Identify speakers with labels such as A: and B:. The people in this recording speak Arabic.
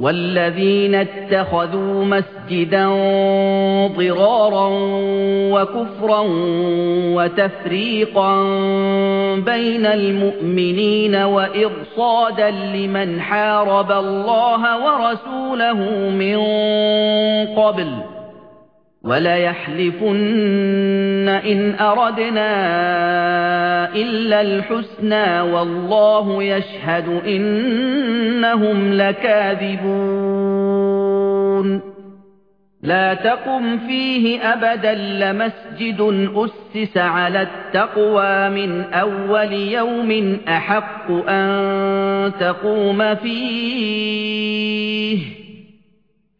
A: وَالَّذِينَ اتَّخَذُوا مَسْجِدًا ضِرَارًا وَكُفْرًا وَتَفْرِيقًا بَيْنَ الْمُؤْمِنِينَ وَإِرْصَادًا لِمَنْ حَارَبَ اللَّهَ وَرَسُولَهُ مِنْ قَبْلُ وَلَيَحْلِفُنَّ إِنْ أَرَدْنَا إِلَّا الْحُسْنَى وَاللَّهُ يَشْهَدُ إِنَّهُمْ لَكَاذِبُونَ لا تقم فيه أبدا لمسجد أسس على التقوى من أول يوم أحق أن تقوم فيه